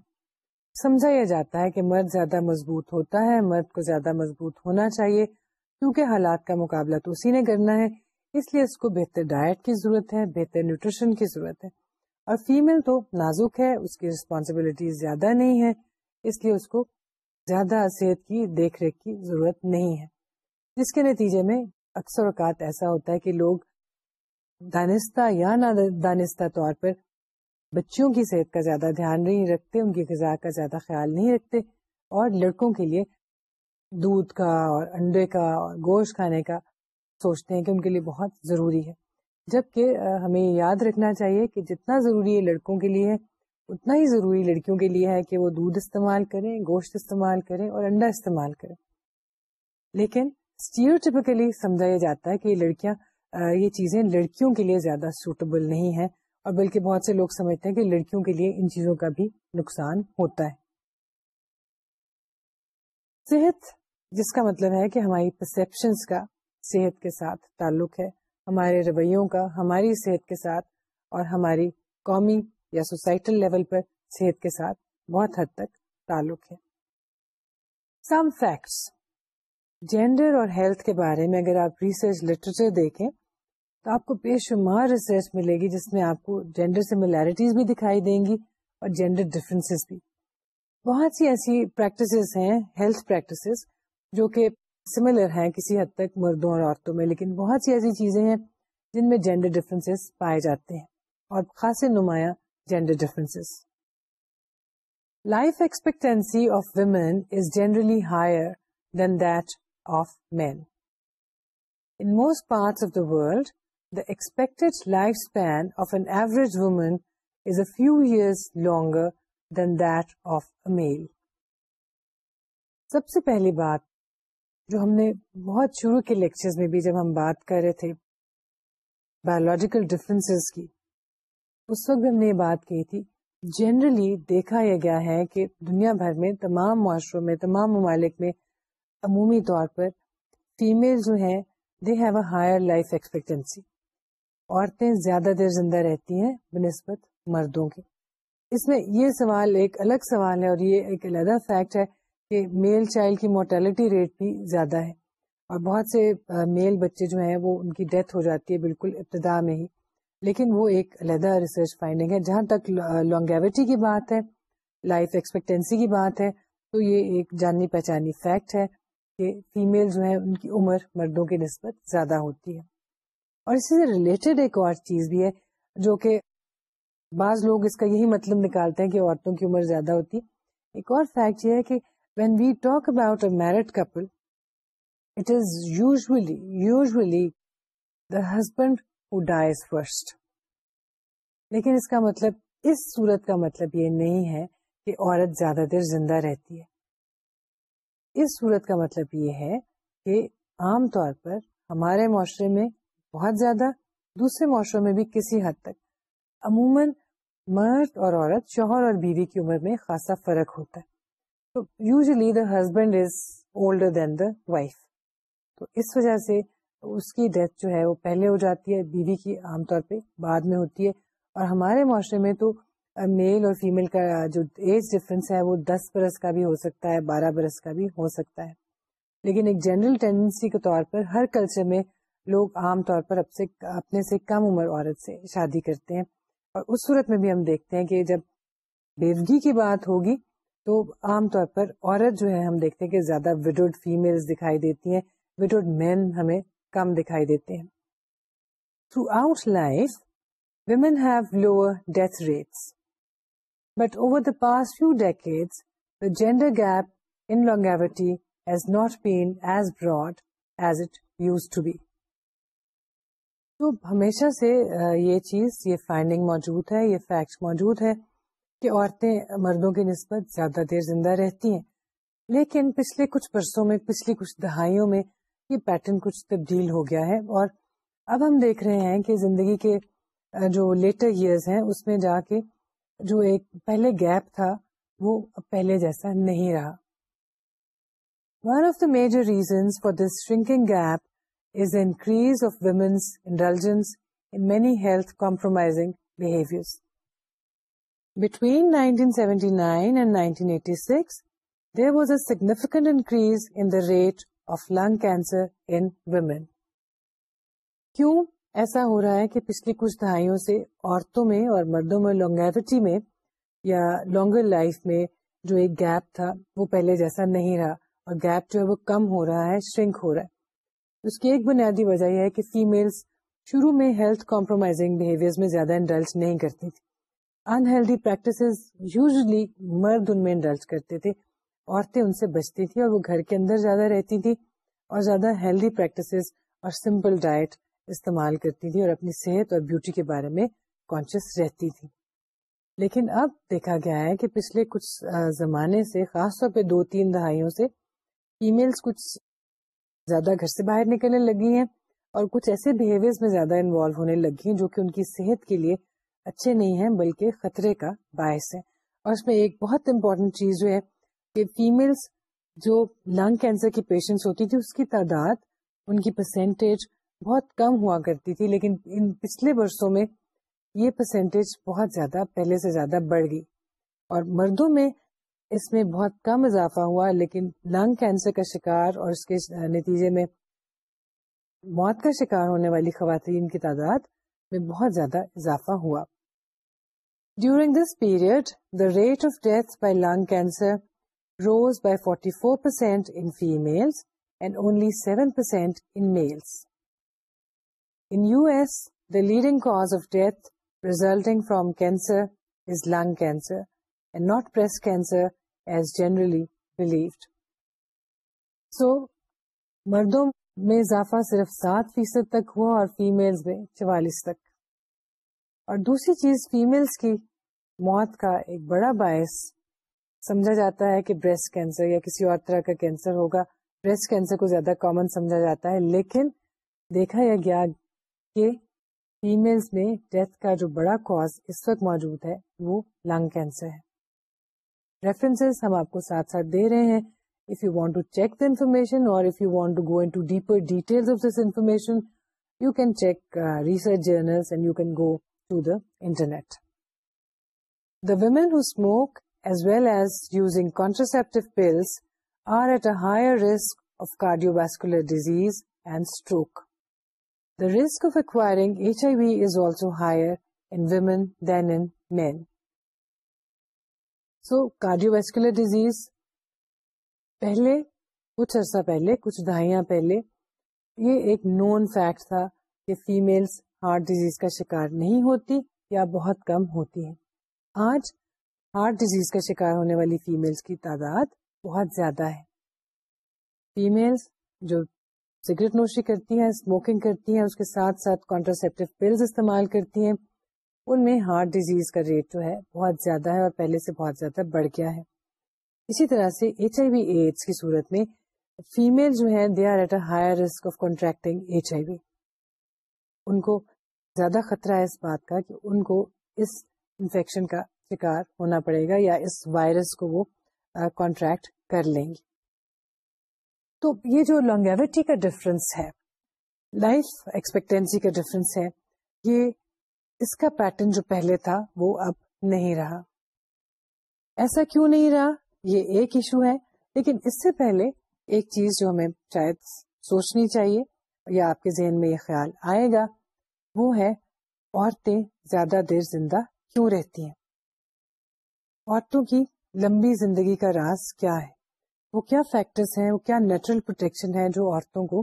سمجھا یہ جاتا ہے کہ مرد زیادہ مضبوط ہوتا ہے مرد کو زیادہ مضبوط ہونا چاہیے کیونکہ حالات کا مقابلہ تو اسی نے کرنا ہے اس لیے اس کو بہتر ڈائٹ کی ضرورت ہے بہتر نیوٹریشن کی ضرورت ہے اور فیمل تو نازک ہے اس کی رسپانسبلٹی زیادہ نہیں ہے اس لیے اس کو زیادہ صحت کی دیکھ ریکھ کی ضرورت نہیں ہے جس کے نتیجے میں اکثر اوقات ایسا ہوتا ہے کہ لوگ دانستہ یا نہ دانستہ طور پر بچوں کی صحت کا زیادہ دھیان نہیں رکھتے ان کی غذا کا زیادہ خیال نہیں رکھتے اور لڑکوں کے لیے دودھ کا اور انڈے کا اور گوشت کھانے کا سوچتے ہیں کہ ان کے لیے بہت ضروری ہے جب کہ ہمیں یاد رکھنا چاہیے کہ جتنا ضروری ہے لڑکوں کے لیے اتنا ہی ضروری لڑکیوں کے لیے ہے کہ وہ دودھ استعمال کریں گوشت استعمال کریں اور انڈا استعمال کریں لیکن اسٹیریوٹیپکلی سمجھا یہ جاتا ہے کہ یہ لڑکیاں یہ چیزیں لڑکیوں کے لیے زیادہ سوٹیبل نہیں ہے اور بلکہ بہت سے لوگ سمجھتے ہیں کہ لڑکیوں کے لیے ان چیزوں کا بھی نقصان ہوتا ہے صحت جس کا مطلب ہے کہ ہماری پرسپشنس کا صحت کے ساتھ تعلق ہے ہمارے رویوں کا ہماری صحت کے ساتھ اور ہماری قومی یا سوسائٹل لیول پر صحت کے ساتھ بہت حد تک تعلق ہے سم فیکٹس جینڈر اور ہیلتھ کے بارے میں اگر آپ ریسرچ لٹریچر دیکھیں تو آپ کو بے شمار ریسرچ ملے گی جس میں آپ کو جینڈر سملیرٹیز بھی دکھائی دیں گی اور جینڈر ڈفرینس بھی بہت سی ایسی پریکٹسز ہیں ہیلتھ پریکٹسز جو کہ سملر ہیں کسی حد تک مردوں اور عورتوں میں لیکن بہت سی ایسی چیزیں ہیں جن میں جینڈر ڈفرینس پائے جاتے ہیں اور خاصے نمایاں gender difference life expectancy of women is generally higher than that of men in most parts of the world the expected lifespan of an average woman is a few years longer than that of a male. سب سے پہلی بات جو ہم نے بہت شروع کے لیکچرز میں بھی جب ہم بات کر رہے تھے بایولوجیکل ڈفرینس کی اس وقت بھی ہم نے یہ بات کہی تھی جنرلی دیکھا یہ گیا ہے کہ دنیا بھر میں تمام معاشروں میں تمام ممالک میں عمومی طور پر فیمل جو ہیں they have a higher life expectancy عورتیں زیادہ دیر زندہ رہتی ہیں بنسبت مردوں کی اس میں یہ سوال ایک الگ سوال ہے اور یہ ایک علیحدہ فیکٹ ہے کہ میل چائلڈ کی مورٹیلٹی ریٹ بھی زیادہ ہے اور بہت سے میل بچے جو ہیں وہ ان کی ڈیتھ ہو جاتی ہے بالکل ابتدا میں ہی لیکن وہ ایک علیحدہ ریسرچ فائنڈنگ ہے جہاں تک لانگیوٹی کی بات ہے لائف ایکسپیکٹینسی کی بات ہے تو یہ ایک جانی پہچانی فیکٹ ہے کہ فیمیل جو ہیں ان کی عمر مردوں کی نسبت زیادہ ہوتی ہے اور اس سے ریلیٹڈ ایک اور چیز بھی ہے جو کہ بعض لوگ اس کا یہی مطلب نکالتے ہیں کہ عورتوں کی عمر زیادہ ہوتی ایک اور فیکٹ یہ ہے کہ when we talk about a married couple it is usually usually the husband who dies first لیکن اس کا مطلب اس صورت کا مطلب یہ نہیں ہے کہ عورت زیادہ دیر زندہ رہتی ہے اس صورت کا مطلب یہ ہے کہ عام طور پر ہمارے معاشرے میں بہت زیادہ دوسرے معاشروں میں بھی کسی حد تک عموماً مرد اور عورت شوہر اور بیوی کی عمر میں خاصا فرق ہوتا ہے تو تو usually the the is older than wife اس وجہ سے اس کی ڈیتھ جو ہے ہے وہ پہلے ہو جاتی بیوی کی عام طور پہ بعد میں ہوتی ہے اور ہمارے معاشرے میں تو میل اور فیمل کا جو ایج ڈفرینس ہے وہ دس برس کا بھی ہو سکتا ہے بارہ برس کا بھی ہو سکتا ہے لیکن ایک جنرل ٹینڈنسی کے طور پر ہر کلچر میں لوگ عام طور پر اپنے سے کم عمر عورت سے شادی کرتے ہیں اور اس صورت میں بھی ہم دیکھتے ہیں کہ جب بیوگی کی بات ہوگی تو عام طور پر عورت جو ہے ہم دیکھتے ہیں کہ زیادہ وڈوڈ فیمل دکھائی دیتی ہیں وڈوڈ مین ہمیں کم دکھائی دیتے ہیں throughout life women have lower death rates but over the past few decade the gender gap in longevity as as not broad it use to be تو ہمیشہ سے یہ چیز یہ فائنڈنگ موجود ہے یہ فیکٹ موجود ہے کہ عورتیں مردوں کی نسبت زیادہ دیر زندہ رہتی ہیں لیکن پچھلے کچھ برسوں میں پچھلی کچھ دہائیوں میں یہ پیٹرن کچھ تبدیل ہو گیا ہے اور اب ہم دیکھ رہے ہیں کہ زندگی کے جو لیٹر ایئرز ہیں اس میں جا کے جو ایک پہلے گیپ تھا وہ پہلے جیسا نہیں رہا one of the major reasons for this shrinking gap significant increase of lung cancer in women کیوں ایسا ہو رہا ہے کہ پچھلی کچھ دہائیوں سے عورتوں میں اور مردوں میں لانگیوٹی میں یا لانگر لائف میں جو ایک گیپ تھا وہ پہلے جیسا نہیں رہا اور گیپ جو ہے وہ کم ہو رہا ہے شرنک ہو رہا ہے اس کی ایک بنیادی وجہ یہ ہے کہ فیمیلز شروع میں ہیلتھ کمپرومائزنگ بہیویئر میں زیادہ نہیں کرتی تھی انہیلدی یوزلی مرد ان میں کرتے تھے عورتیں ان سے بچتی تھیں اور وہ گھر کے اندر زیادہ رہتی تھیں اور زیادہ ہیلدی پریکٹسز اور سمپل ڈائٹ استعمال کرتی تھی اور اپنی صحت اور بیوٹی کے بارے میں کانشیس رہتی تھی لیکن اب دیکھا گیا ہے کہ پچھلے کچھ زمانے سے خاص طور پہ دو تین دہائیوں سے فیملس کچھ زیادہ گھر سے باہر نکلنے لگی ہیں اور کچھ ایسے بہیویئر میں زیادہ انوالو ہونے لگی ہیں جو کہ ان کی صحت کے لیے اچھے نہیں ہیں بلکہ خطرے کا باعث ہے اور اس میں ایک بہت امپورٹنٹ چیز جو ہے کہ فیملس جو لنگ کینسر کی پیشنٹس ہوتی تھی اس کی تعداد ان کی پرسینٹیج بہت کم ہوا کرتی تھی لیکن ان پچھلے برسوں میں یہ پرسینٹیج بہت زیادہ پہلے سے زیادہ بڑھ گئی اور مردوں میں اس میں بہت کم اضافہ ہوا لیکن لنگ کینسر کا شکار اور اس کے نتیجے میں موت کا شکار ہونے والی خواتین کی تعداد میں بہت زیادہ اضافہ ہوا during this period the rate of death by lung cancer rose by forty four percent in female and only seven percent in males in U S the leading cause of death resulting from cancer is lung cancer and not breast cancer as generally relieved so مردوں میں اضافہ صرف سات فیصد تک ہوا اور females میں چوالیس تک اور دوسری چیز فیملس کی موت کا ایک بڑا باعث سمجھا جاتا ہے کہ بریسٹ کینسر یا کسی اور طرح کا کینسر ہوگا بریسٹ کینسر کو زیادہ کامن سمجھا جاتا ہے لیکن دیکھا یا گیا کہ فیملس میں ڈیتھ کا جو بڑا کاز اس وقت موجود ہے وہ لنگ کینسر ہے ریفرنس ہم آپ کو ساتھ دے رہے ہیں women smoke as well as using contraceptive pills are at a higher risk of cardiovascular disease and stroke the risk of acquire H I V is also higher in women than in men so cardiovascular disease پہلے کچھ عرصہ پہلے کچھ دہائیاں پہلے یہ ایک نون fact تھا کہ فیملس ہارٹ ڈیزیز کا شکار نہیں ہوتی یا بہت کم ہوتی ہیں آج ہارٹ ڈیزیز کا شکار ہونے والی فیملس کی تعداد بہت زیادہ ہے فیملس جو سگریٹ نوشی کرتی ہیں اسموکنگ کرتی ہیں اس کے ساتھ ساتھ کانٹراسپٹیو پلز استعمال کرتی ہیں ان میں ہارٹ ڈیزیز کا ریٹ جو ہے بہت زیادہ ہے اور پہلے سے بہت زیادہ بڑھ گیا ہے اسی طرح سے ایچ آئی وی ایڈس کی صورت میں فیمل جو ہیں they are at higher risk of H I V ان کو زیادہ خطرہ ہے اس بات کا کہ ان کو اس انفیکشن کا شکار ہونا پڑے گا یا اس وائرس کو وہ کانٹریکٹ کر لیں گی تو یہ جو لانگیوٹی کا ڈفرنس ہے لائف ایکسپیکٹینسی کا ڈفرنس ہے یہ اس کا پیٹرن جو پہلے تھا وہ اب نہیں رہا ایسا کیوں نہیں رہا یہ ایک ایشو ہے لیکن اس سے پہلے ایک چیز جو ہمیں شاید سوچنی چاہیے یا آپ کے ذہن میں یہ خیال آئے گا وہ ہے عورتیں زیادہ دیر زندہ کیوں رہتی ہیں عورتوں کی لمبی زندگی کا راز کیا ہے وہ کیا فیکٹرز ہیں وہ کیا نیچرل پروٹیکشن ہے جو عورتوں کو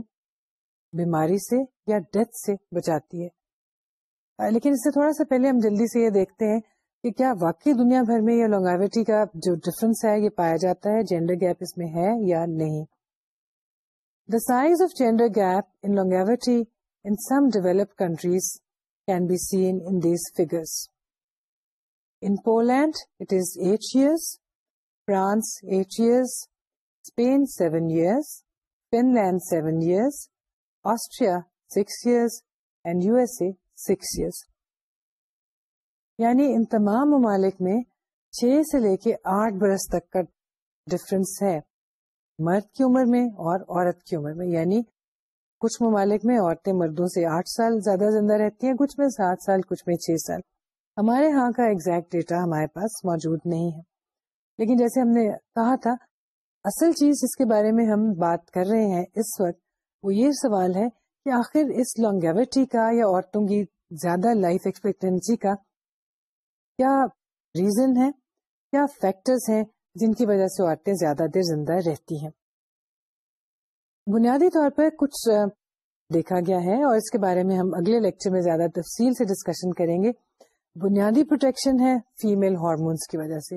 بیماری سے یا ڈیتھ سے بچاتی ہے لیکن اس سے تھوڑا سا پہلے ہم جلدی سے یہ دیکھتے ہیں کہ کیا واقعی دنیا بھر میں یہ لونگاوٹی کا جو ڈفرنس ہے یہ پایا جاتا ہے جینڈر گیپ اس میں ہے یا نہیں the size of gender gap in some develop countries can be seen in these figures in Poland it is eight years France eight years Spain seven years Finland seven years Austria six years and U S A six years یعنی ان تمام ممالک میں چھ سے لے کے آٹھ برس تک کا ڈفرنس ہے مرد کی عمر میں اور عورت کی عمر میں یعنی کچھ ممالک میں عورتیں مردوں سے آٹھ سال زیادہ زندہ رہتی ہیں کچھ میں سات سال کچھ میں چھ سال ہمارے ہاں کا ایگزیکٹ ڈیٹا ہمارے پاس موجود نہیں ہے لیکن جیسے ہم نے کہا تھا اصل چیز جس کے بارے میں ہم بات کر رہے ہیں اس وقت وہ یہ سوال ہے کہ آخر اس لانگیوٹی کا یا عورتوں کی زیادہ لائف ایکسپیکٹینسی کا کیا ریزن ہے کیا فیکٹرز ہیں جن کی وجہ سے عورتیں زیادہ دیر زندہ رہتی ہیں بنیادی طور پر کچھ دیکھا گیا ہے اور اس کے بارے میں ہم اگلے لیکچر میں زیادہ تفصیل سے ڈسکشن کریں گے بنیادی پروٹیکشن ہے فیمل ہارمونس کی وجہ سے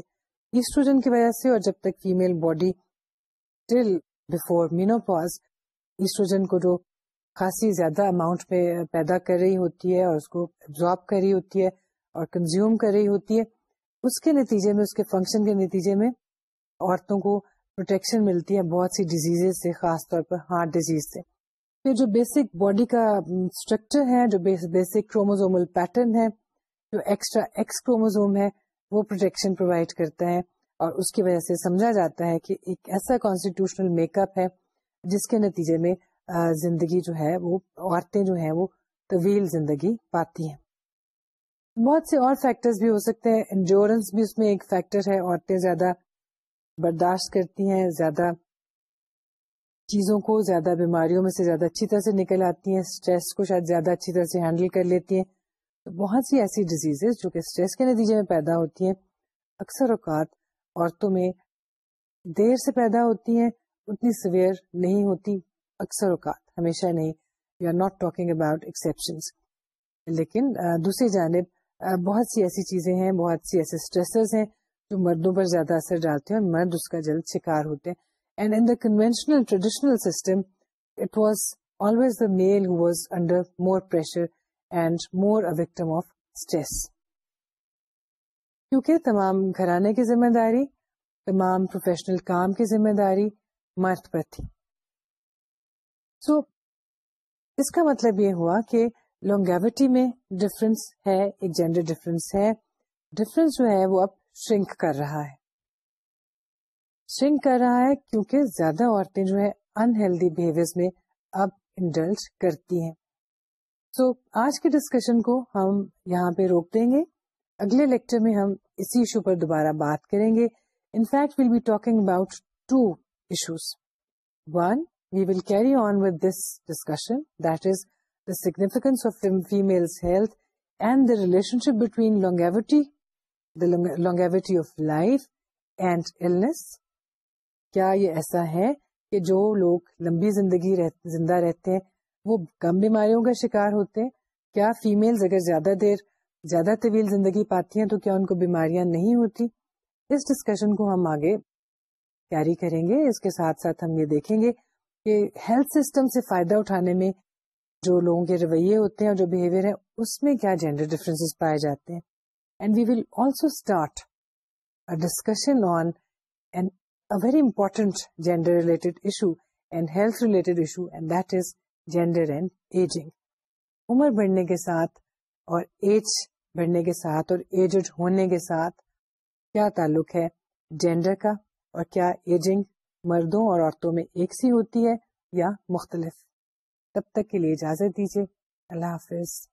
ایسٹروجن کی وجہ سے اور جب تک female body till before menopause oestrogen کو جو خاصی زیادہ اماؤنٹ پہ پیدا کر رہی ہوتی ہے اور اس کو ایبزارب کر رہی ہوتی ہے اور کنزیوم کر رہی ہوتی ہے اس کے نتیجے میں اس کے فنکشن کے نتیجے میں عورتوں کو پروٹیکشن ملتی ہے بہت سی ڈیزیز سے خاص طور پر ہارٹ ڈیزیز سے پھر جو بیسک باڈی کا اسٹرکچر ہے جو بیسک کروموزومل پیٹرن ہے جو ایکسٹرا ایکس کروموزوم ہے وہ پروٹیکشن پرووائڈ کرتا ہے اور اس کی وجہ سے سمجھا جاتا ہے کہ ایک ایسا کانسٹیٹیوشنل میک اپ ہے جس کے نتیجے میں زندگی جو ہے وہ عورتیں جو ہیں وہ طویل زندگی پاتی ہیں بہت سے اور فیکٹرز بھی ہو سکتے ہیں انجورنس بھی اس میں ایک فیکٹر ہے عورتیں زیادہ برداشت کرتی ہیں زیادہ چیزوں کو زیادہ بیماریوں میں سے زیادہ اچھی طرح سے نکل آتی ہیں اسٹریس کو شاید زیادہ اچھی طرح سے ہینڈل کر لیتی ہیں بہت سی ایسی ڈیزیز جو کہ اسٹریس کے نتیجے میں پیدا ہوتی ہیں اکثر اوقات عورتوں میں دیر سے پیدا ہوتی ہیں اتنی سویئر نہیں ہوتی اکثر اوقات ہمیشہ نہیں you are not talking about exception لیکن دوسری جانب بہت سی ایسی چیزیں ہیں بہت سی ایسے اسٹریسز ہیں جو مردوں پر زیادہ اثر ڈالتے ہیں اور مرد اس کا جلد شکار ہوتے ہیں and in the conventional traditional system it was always the male was under more pressure and more victim of stress کیونکہ تمام گھرانے کی ذمہ داری تمام پروفیشنل کام کی ذمہ داری مرد پر تھی سو اس کا مطلب یہ ہوا کہ لونگیوٹی میں ڈفرینس ہے ایک جینڈر ڈفرینس ہے ڈفرینس جو ہے وہ اب شرنک کر رہا ہے شرنک کر رہا ہے کیونکہ زیادہ عورتیں جو ہے انہیلدی بہیویئر میں اب انڈلج کرتی ہیں سو so, آج کے ڈسکشن کو ہم یہاں پہ روک دیں گے اگلے لیکچر میں ہم اسی ایشو پر دوبارہ بات کریں گے in fact will be talking about two issues one وہ کم بیماریوں کا شکار ہوتے ہیں کیا فیمل اگر زیادہ دیر زیادہ طویل زندگی پاتی ہیں تو کیا ان کو بیماریاں نہیں ہوتی اس ڈسکشن کو ہم آگے کیری کریں گے اس کے ساتھ ساتھ ہم یہ دیکھیں گے کہ ہیلتھ سسٹم سے فائدہ اٹھانے میں جو لوگوں کے رویے ہوتے ہیں اور جو بہیویئر ہے اس میں کیا جینڈر ڈفرینس پائے جاتے ہیں and we will also start discussion on and a very important gender related issue and health related issue and that is gender and ageing عمر بڑھنے کے ساتھ اور ایج بڑھنے کے ساتھ اور ایجڈ ہونے کے ساتھ کیا تعلق ہے جینڈر کا اور کیا ایجنگ مردوں اور عورتوں میں ایک سی ہوتی ہے یا مختلف تب تک کے لیے اجازت دیجیے اللہ حافظ